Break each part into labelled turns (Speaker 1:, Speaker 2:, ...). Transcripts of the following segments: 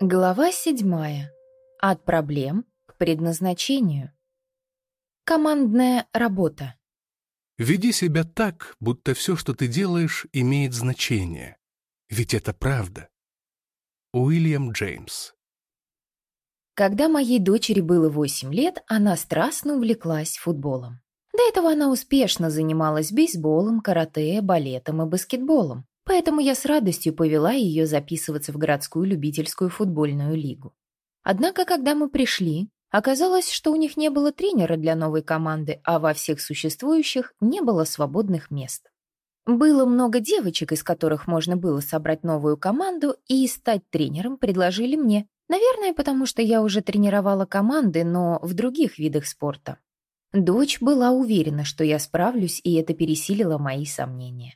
Speaker 1: Глава седьмая. От проблем к предназначению. Командная работа.
Speaker 2: Веди себя так, будто все, что ты делаешь, имеет значение. Ведь это правда. Уильям Джеймс.
Speaker 1: Когда моей дочери было 8 лет, она страстно увлеклась футболом. До этого она успешно занималась бейсболом, карате, балетом и баскетболом, поэтому я с радостью повела ее записываться в городскую любительскую футбольную лигу. Однако, когда мы пришли, оказалось, что у них не было тренера для новой команды, а во всех существующих не было свободных мест. Было много девочек, из которых можно было собрать новую команду, и стать тренером предложили мне, наверное, потому что я уже тренировала команды, но в других видах спорта. Дочь была уверена, что я справлюсь, и это пересилило мои сомнения.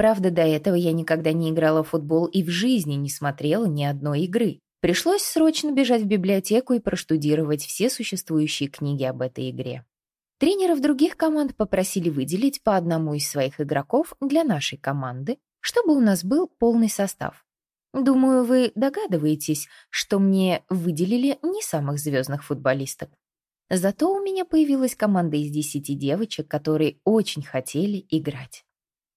Speaker 1: Правда, до этого я никогда не играла в футбол и в жизни не смотрела ни одной игры. Пришлось срочно бежать в библиотеку и проштудировать все существующие книги об этой игре. Тренеров других команд попросили выделить по одному из своих игроков для нашей команды, чтобы у нас был полный состав. Думаю, вы догадываетесь, что мне выделили не самых звездных футболисток. Зато у меня появилась команда из десяти девочек, которые очень хотели играть.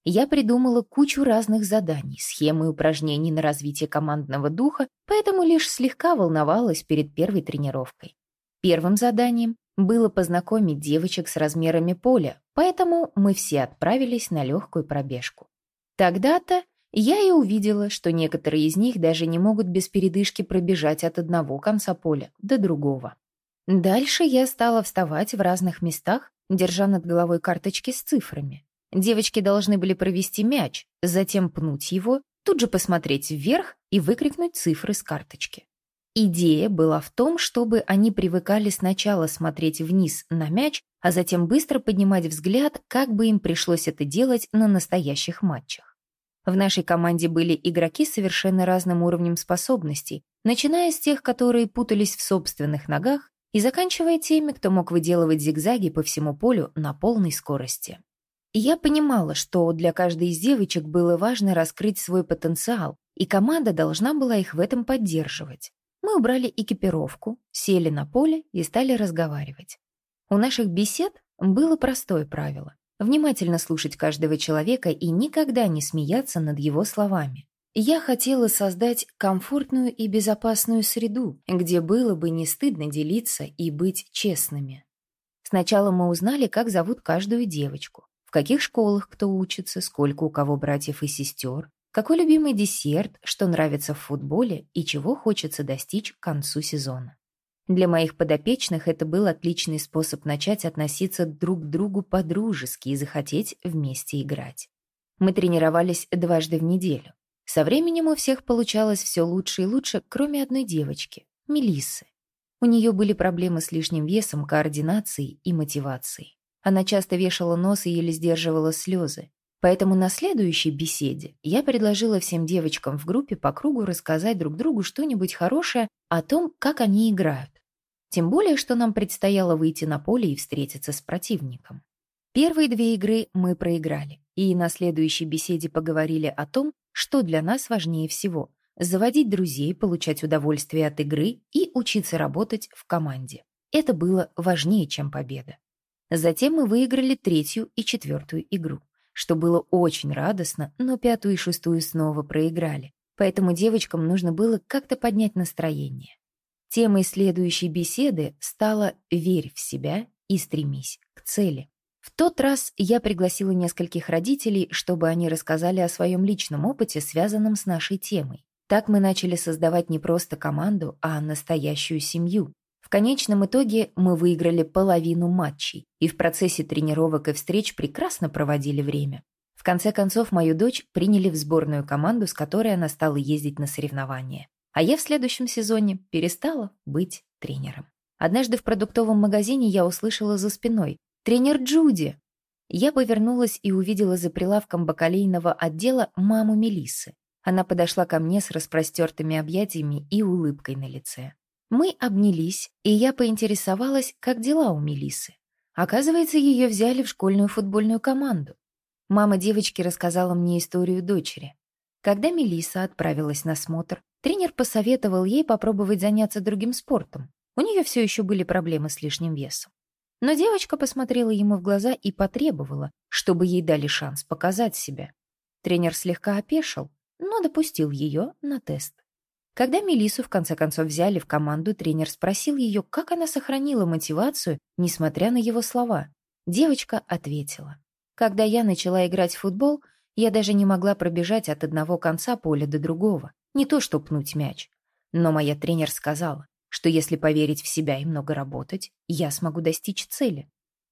Speaker 1: Я придумала кучу разных заданий, схемы и упражнений на развитие командного духа, поэтому лишь слегка волновалась перед первой тренировкой. Первым заданием было познакомить девочек с размерами поля, поэтому мы все отправились на легкую пробежку. Тогда-то я и увидела, что некоторые из них даже не могут без передышки пробежать от одного конца поля до другого. Дальше я стала вставать в разных местах, держа над головой карточки с цифрами. Девочки должны были провести мяч, затем пнуть его, тут же посмотреть вверх и выкрикнуть цифры с карточки. Идея была в том, чтобы они привыкали сначала смотреть вниз на мяч, а затем быстро поднимать взгляд, как бы им пришлось это делать на настоящих матчах. В нашей команде были игроки с совершенно разным уровнем способностей, начиная с тех, которые путались в собственных ногах, и заканчивая теми, кто мог выделывать зигзаги по всему полю на полной скорости. Я понимала, что для каждой из девочек было важно раскрыть свой потенциал, и команда должна была их в этом поддерживать. Мы убрали экипировку, сели на поле и стали разговаривать. У наших бесед было простое правило — внимательно слушать каждого человека и никогда не смеяться над его словами. Я хотела создать комфортную и безопасную среду, где было бы не стыдно делиться и быть честными. Сначала мы узнали, как зовут каждую девочку каких школах кто учится, сколько у кого братьев и сестер, какой любимый десерт, что нравится в футболе и чего хочется достичь к концу сезона. Для моих подопечных это был отличный способ начать относиться друг к другу по-дружески и захотеть вместе играть. Мы тренировались дважды в неделю. Со временем у всех получалось все лучше и лучше, кроме одной девочки — Мелиссы. У нее были проблемы с лишним весом, координацией и мотивацией. Она часто вешала нос и еле сдерживала слезы. Поэтому на следующей беседе я предложила всем девочкам в группе по кругу рассказать друг другу что-нибудь хорошее о том, как они играют. Тем более, что нам предстояло выйти на поле и встретиться с противником. Первые две игры мы проиграли, и на следующей беседе поговорили о том, что для нас важнее всего – заводить друзей, получать удовольствие от игры и учиться работать в команде. Это было важнее, чем победа. Затем мы выиграли третью и четвертую игру, что было очень радостно, но пятую и шестую снова проиграли, поэтому девочкам нужно было как-то поднять настроение. Темой следующей беседы стала «Верь в себя и стремись к цели». В тот раз я пригласила нескольких родителей, чтобы они рассказали о своем личном опыте, связанном с нашей темой. Так мы начали создавать не просто команду, а настоящую семью, конечном итоге мы выиграли половину матчей и в процессе тренировок и встреч прекрасно проводили время. В конце концов, мою дочь приняли в сборную команду, с которой она стала ездить на соревнования. А я в следующем сезоне перестала быть тренером. Однажды в продуктовом магазине я услышала за спиной «Тренер Джуди!». Я повернулась и увидела за прилавком бакалейного отдела маму Мелиссы. Она подошла ко мне с распростертыми объятиями и улыбкой на лице. Мы обнялись, и я поинтересовалась, как дела у Мелисы. Оказывается, ее взяли в школьную футбольную команду. Мама девочки рассказала мне историю дочери. Когда Мелиса отправилась на смотр, Тренер посоветовал ей попробовать заняться другим спортом. У нее все еще были проблемы с лишним весом. Но девочка посмотрела ему в глаза и потребовала, чтобы ей дали шанс показать себя. Тренер слегка опешил, но допустил ее на тест. Когда Мелису в конце концов взяли в команду, тренер спросил ее, как она сохранила мотивацию, несмотря на его слова. Девочка ответила. «Когда я начала играть в футбол, я даже не могла пробежать от одного конца поля до другого, не то что пнуть мяч. Но моя тренер сказала, что если поверить в себя и много работать, я смогу достичь цели.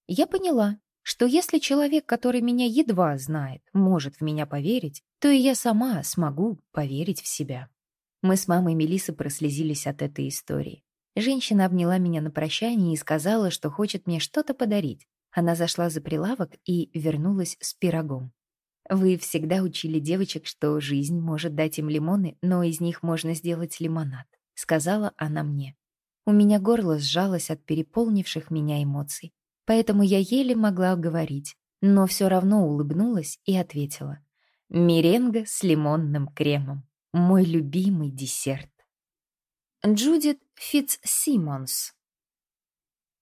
Speaker 1: Я поняла, что если человек, который меня едва знает, может в меня поверить, то и я сама смогу поверить в себя. Мы с мамой Мелисы прослезились от этой истории. Женщина обняла меня на прощание и сказала, что хочет мне что-то подарить. Она зашла за прилавок и вернулась с пирогом. Вы всегда учили девочек, что жизнь может дать им лимоны, но из них можно сделать лимонад, сказала она мне. У меня горло сжалось от переполнивших меня эмоций, поэтому я еле могла говорить, но все равно улыбнулась и ответила. Меренга с лимонным кремом. Мой любимый десерт. Джудит Фитцсимонс.